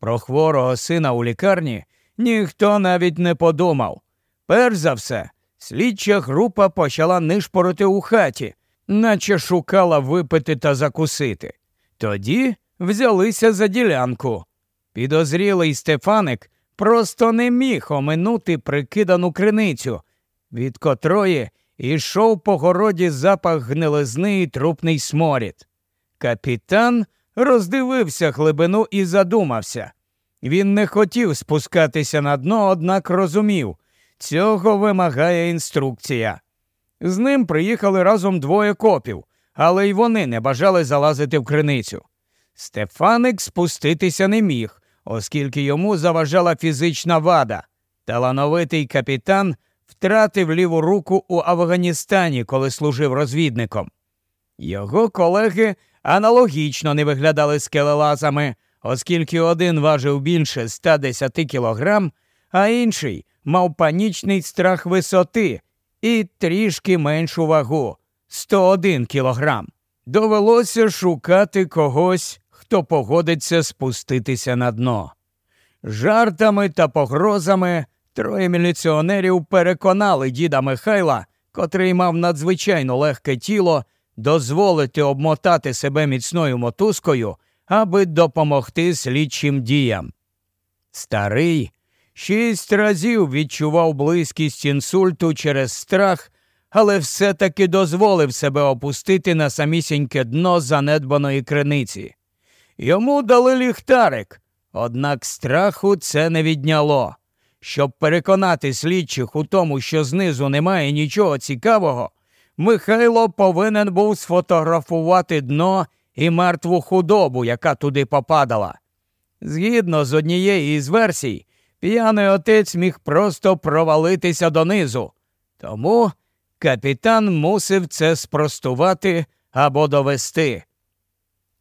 Про хворого сина у лікарні ніхто навіть не подумав. Перш за все, слідча група почала нишпорити у хаті, наче шукала випити та закусити. Тоді взялися за ділянку. Підозрілий Стефаник просто не міг оминути прикидану криницю, від котрої йшов по городі запах гнилизни і трупний сморід. Капітан роздивився глибину і задумався. Він не хотів спускатися на дно, однак розумів, цього вимагає інструкція. З ним приїхали разом двоє копів, але й вони не бажали залазити в криницю. Стефаник спуститися не міг, оскільки йому заважала фізична вада. Талановитий капітан втратив ліву руку у Афганістані, коли служив розвідником. Його колеги аналогічно не виглядали скелелазами, оскільки один важив більше 110 кілограм, а інший мав панічний страх висоти і трішки меншу вагу 101 кілограм. Довелося шукати когось, хто погодиться спуститися на дно. Жартами та погрозами троє міліціонерів переконали діда Михайла, котрий мав надзвичайно легке тіло, дозволити обмотати себе міцною мотузкою, аби допомогти слідчим діям. Старий шість разів відчував близькість інсульту через страх, але все таки дозволив себе опустити на самісіньке дно занедбаної криниці. Йому дали ліхтарик, однак страху це не відняло. Щоб переконати слідчих у тому, що знизу немає нічого цікавого, Михайло повинен був сфотографувати дно і мертву худобу, яка туди попадала. Згідно з однієї із версій, п'яний отець міг просто провалитися донизу, тому капітан мусив це спростувати або довести.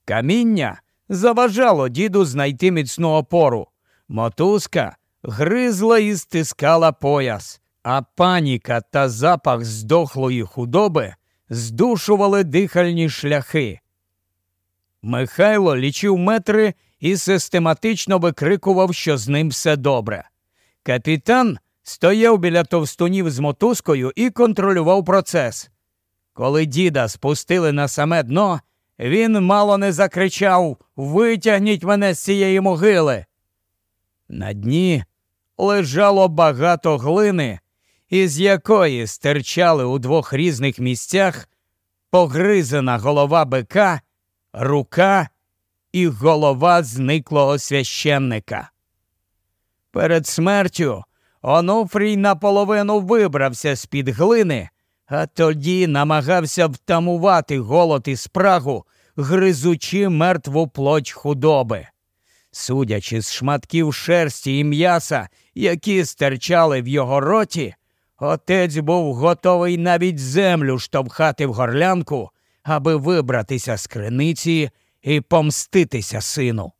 Каміння заважало діду знайти міцну опору. Мотузка гризла і стискала пояс, а паніка та запах здохлої худоби здушували дихальні шляхи. Михайло лічив метри і систематично викрикував, що з ним все добре. Капітан стояв біля товстунів з мотузкою і контролював процес. Коли діда спустили на саме дно, він мало не закричав Витягніть мене з цієї могили. На дні лежало багато глини, із якої стирчали у двох різних місцях погризена голова бика, рука і голова зниклого священника. Перед смертю Онуфрій наполовину вибрався з під глини а тоді намагався втамувати голод і спрагу, гризучи мертву плоть худоби. Судячи з шматків шерсті і м'яса, які стирчали в його роті, отець був готовий навіть землю штовхати в горлянку, аби вибратися з криниці і помститися сину.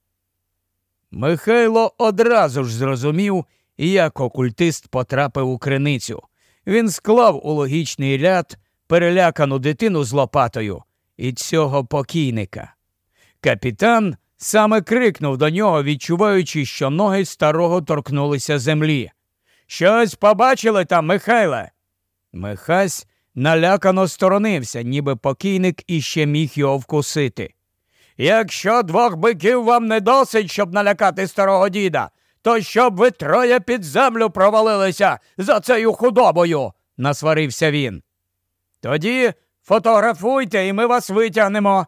Михайло одразу ж зрозумів, як окультист потрапив у криницю. Він склав у логічний ряд перелякану дитину з лопатою і цього покійника. Капітан саме крикнув до нього, відчуваючи, що ноги старого торкнулися землі. Щось побачили там, Михайле? Михась налякано сторонився, ніби покійник іще міг його вкусити. Якщо двох биків вам не досить, щоб налякати старого діда, то щоб ви троє під землю провалилися за цією худобою, насварився він. Тоді фотографуйте, і ми вас витягнемо.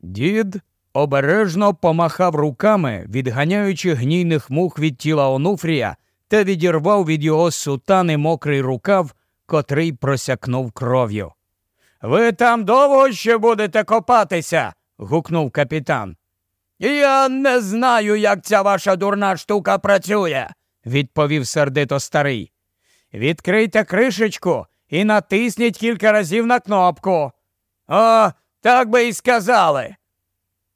Дід обережно помахав руками, відганяючи гнійних мух від тіла Онуфрія, та відірвав від його сутани мокрий рукав, котрий просякнув кров'ю. Ви там довго ще будете копатися? Гукнув капітан. Я не знаю, як ця ваша дурна штука працює, відповів сердито старий. Відкрийте кришечку і натисніть кілька разів на кнопку. О, так би і сказали.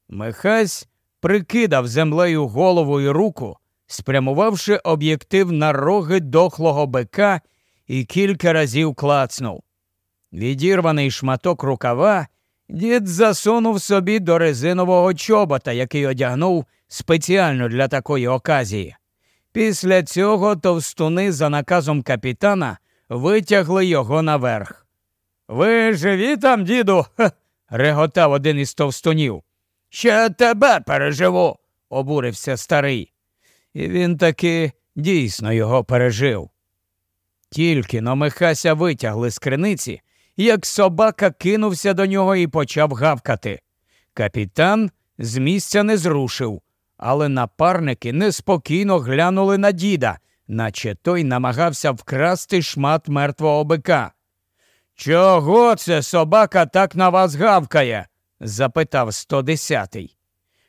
Михась прикидав землею голову і руку, спрямувавши об'єктив на роги дохлого бика і кілька разів клацнув. Відірваний шматок рукава дід засунув собі до резинового чобота, який одягнув спеціально для такої оказії. Після цього товстуни за наказом капітана витягли його наверх. Ви живі там, діду? Реготав один із товстунів. Ще тебе переживу, обурився старий. І він таки дійсно його пережив. Тільки но Михася витягли з криниці, як собака кинувся до нього і почав гавкати. Капітан з місця не зрушив, але напарники неспокійно глянули на діда, наче той намагався вкрасти шмат мертвого бика. Чого це собака так на вас гавкає? запитав 110-й.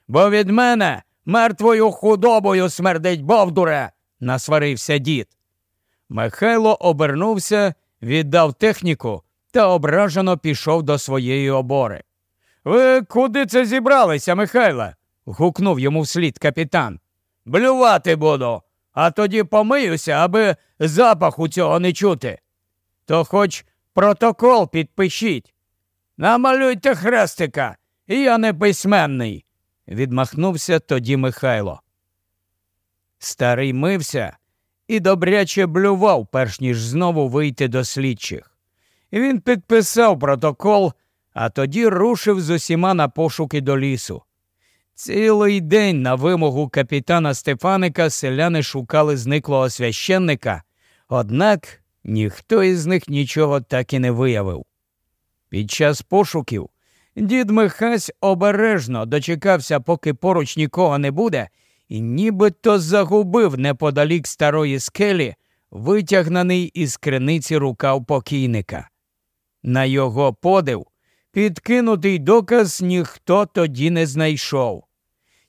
Бо від мене мертвою худобою смердить Бовдуре, насварився дід. Михайло обернувся, віддав техніку та ображено пішов до своєї обори. Ви куди це зібралися, Михайле? гукнув йому вслід капітан. Блювати буду, а тоді помиюся, аби запаху цього не чути. То хоч протокол підпишіть. Намалюйте хрестика, я не письменний, відмахнувся тоді Михайло. Старий мився і добряче блював, перш ніж знову вийти до слідчих. Він підписав протокол, а тоді рушив з усіма на пошуки до лісу. Цілий день на вимогу капітана Стефаника селяни шукали зниклого священника, однак ніхто із них нічого так і не виявив. Під час пошуків дід Михась обережно дочекався, поки поруч нікого не буде, і нібито загубив неподалік старої скелі, витягнений із криниці рукав покійника. На його подив підкинутий доказ ніхто тоді не знайшов.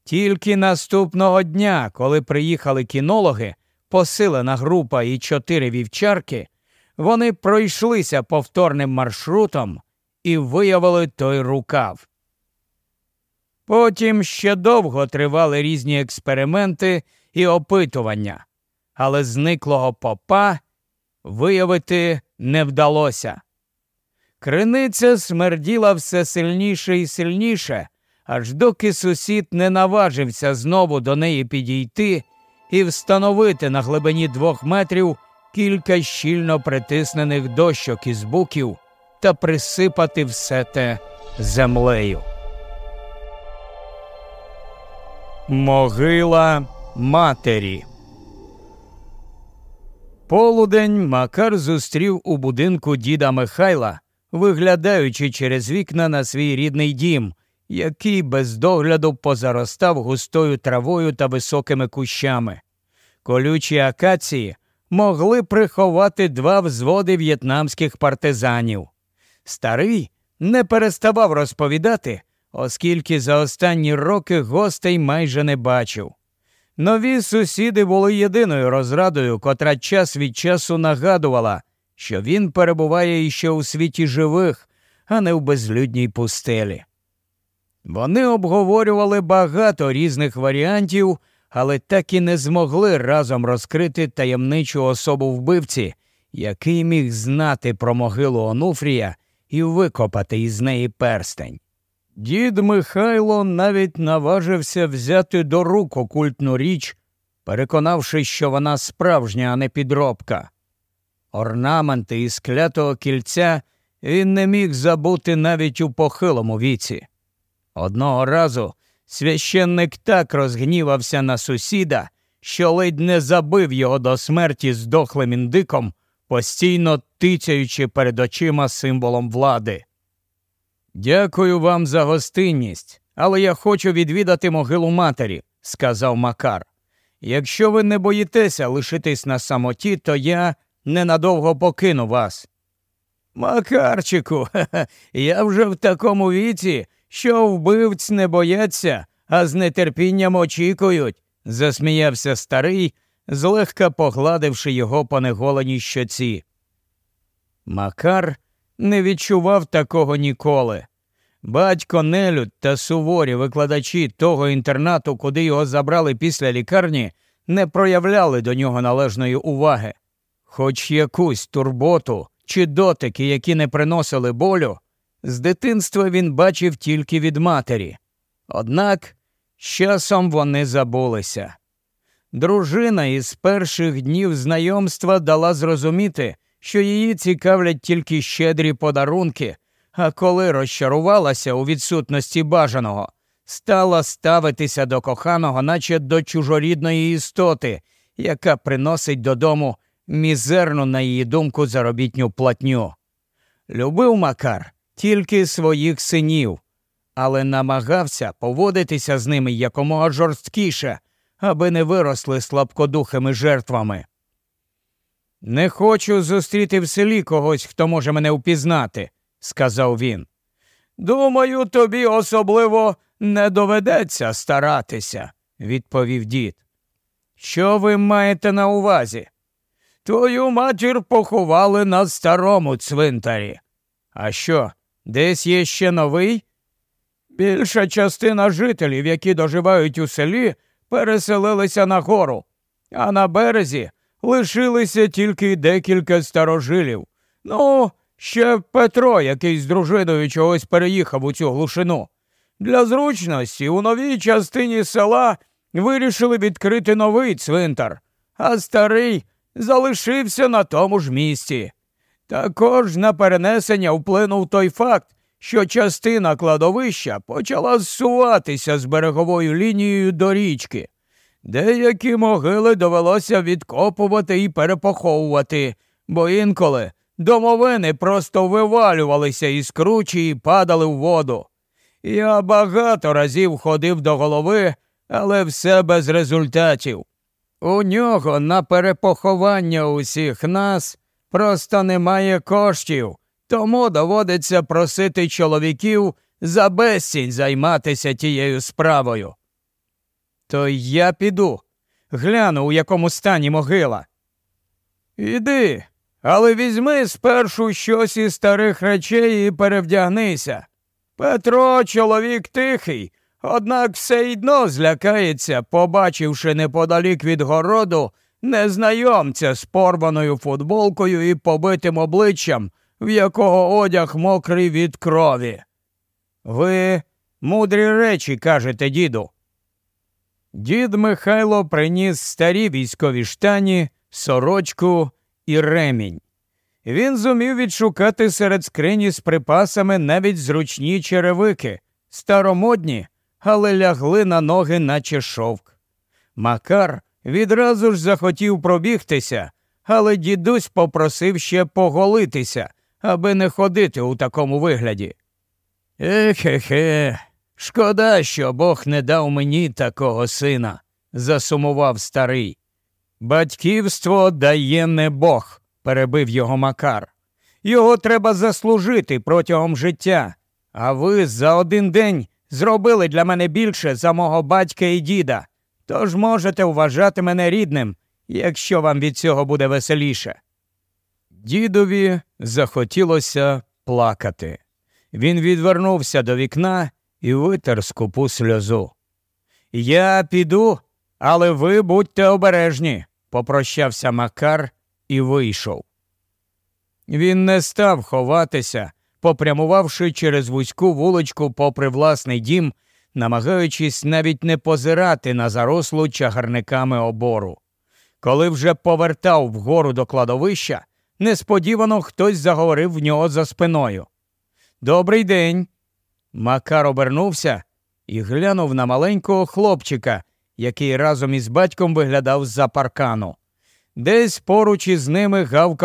Тільки наступного дня, коли приїхали кінологи, посилена група і чотири вівчарки, вони пройшлися повторним маршрутом і виявили той рукав. Потім ще довго тривали різні експерименти і опитування, але зниклого попа виявити не вдалося. Криниця смерділа все сильніше і сильніше, аж доки сусід не наважився знову до неї підійти і встановити на глибині двох метрів кілька щільно притиснених дощок із буків та присипати все те землею. Могила матері. Полудень Макар зустрів у будинку діда Михайла, виглядаючи через вікна на свій рідний дім, який без догляду позаростав густою травою та високими кущами. Колючі акації могли приховати два взводи в'єтнамських партизанів. Старий не переставав розповідати, оскільки за останні роки гостей майже не бачив. Нові сусіди були єдиною розрадою, котра час від часу нагадувала, що він перебуває іще у світі живих, а не в безлюдній пустелі. Вони обговорювали багато різних варіантів, але так і не змогли разом розкрити таємничу особу вбивці, який міг знати про могилу Онуфрія і викопати із неї перстень. Дід Михайло навіть наважився взяти до рук окультну річ, переконавшись, що вона справжня, а не підробка. Орнаменти із клятого кільця він не міг забути навіть у похилому віці. Одного разу священник так розгнівався на сусіда, що ледь не забив його до смерті здохлим індиком, постійно тицяючи перед очима символом влади. Дякую вам за гостинність, але я хочу відвідати могилу матері, сказав Макар. Якщо ви не боїтеся лишитись на самоті, то я ненадовго покину вас. Макарчику, я вже в такому віці, що вбивць не бояться, а з нетерпінням очікують, засміявся старий, злегка погладивши його по неголеній щоці. Макар не відчував такого ніколи. Батько Нелюд та суворі викладачі того інтернату, куди його забрали після лікарні, не проявляли до нього належної уваги. Хоч якусь турботу чи дотики, які не приносили болю, з дитинства він бачив тільки від матері. Однак з часом вони забулися. Дружина із перших днів знайомства дала зрозуміти, що її цікавлять тільки щедрі подарунки, а коли розчарувалася у відсутності бажаного, стала ставитися до коханого, наче до чужорідної істоти, яка приносить додому мізерну, на її думку, заробітню платню. Любив Макар тільки своїх синів, але намагався поводитися з ними якомога жорсткіше, аби не виросли слабкодухими жертвами. Не хочу зустріти в селі когось, хто може мене впізнати, сказав він. Думаю, тобі особливо не доведеться старатися, відповів дід. Що ви маєте на увазі? Твою матір поховали на старому цвинтарі. А що, десь є ще новий? Більша частина жителів, які доживають у селі, переселилися на гору, а на березі лишилися тільки декілька старожилів. Ну, ще Петро, який з дружиною чогось переїхав у цю глушину. Для зручності у новій частині села вирішили відкрити новий цвинтар, а старий залишився на тому ж місці. Також на перенесення вплинув той факт, що частина кладовища почала зсуватися з береговою лінією до річки. Деякі могили довелося відкопувати і перепоховувати, бо інколи домовини просто вивалювалися із кручі і падали в воду. Я багато разів ходив до голови, але все без результатів. У нього на перепоховання усіх нас просто немає коштів, тому доводиться просити чоловіків за безцінь займатися тією справою. То я піду, гляну, у якому стані могила. Іди, але візьми спершу щось із старих речей і перевдягнися. Петро чоловік тихий, однак все одно злякається, побачивши неподалік від городу незнайомця з порваною футболкою і побитим обличчям, в якого одяг мокрий від крові. Ви мудрі речі кажете, діду. Дід Михайло приніс старі військові штані, сорочку і ремінь. Він зумів відшукати серед скрині з припасами навіть зручні черевики, старомодні, але лягли на ноги, наче шовк. Макар відразу ж захотів пробігтися, але дідусь попросив ще поголитися, аби не ходити у такому вигляді. Ехе-хе, шкода, що Бог не дав мені такого сина, засумував старий. Батьківство дає не Бог, перебив його Макар. Його треба заслужити протягом життя, а ви за один день зробили для мене більше за мого батька і діда, тож можете вважати мене рідним, якщо вам від цього буде веселіше. Дідові захотілося плакати. Він відвернувся до вікна і витер скупу сльозу. Я піду, але ви будьте обережні, попрощався Макар і вийшов. Він не став ховатися, попрямувавши через вузьку вуличку попри власний дім, намагаючись навіть не позирати на зарослу чагарниками обору. Коли вже повертав вгору до кладовища, несподівано хтось заговорив в нього за спиною. Добрий день. Макар обернувся і глянув на маленького хлопчика, який разом із батьком виглядав з-за паркану. Десь поруч із ними гавкав